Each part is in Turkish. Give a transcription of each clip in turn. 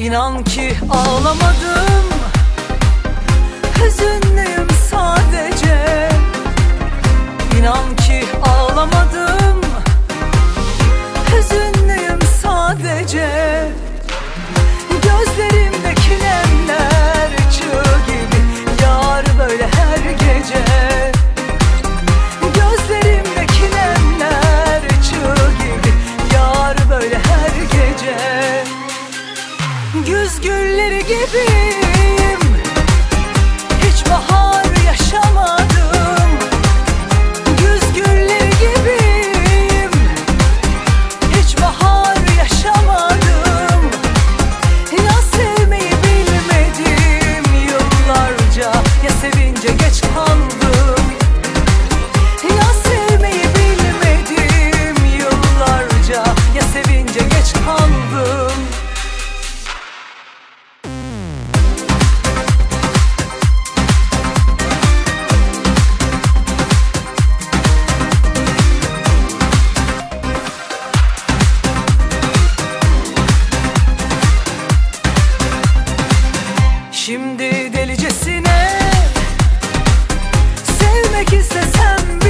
İnan ki ağlamadım. Hüzünlüyüm sadece Gülleri gibiyim Delicesine. Sevmek istesem bile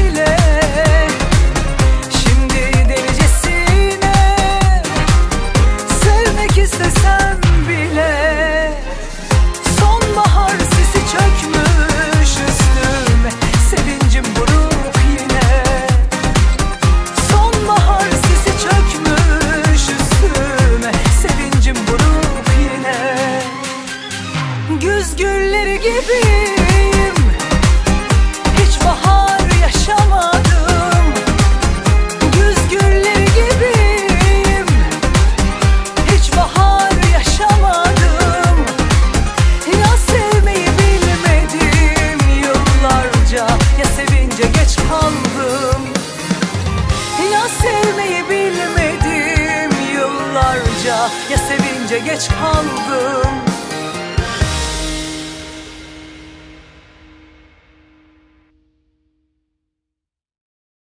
gibiyim. Hiç bahar yaşamadım. Güz gülleri gibiyim. Hiç bahar yaşamadım. Ya sevmeyi bilmedim yıllarca Ya sevince geç kaldım. Ya sevmeyi bilmedim yıllarca Ya sevince geç kaldım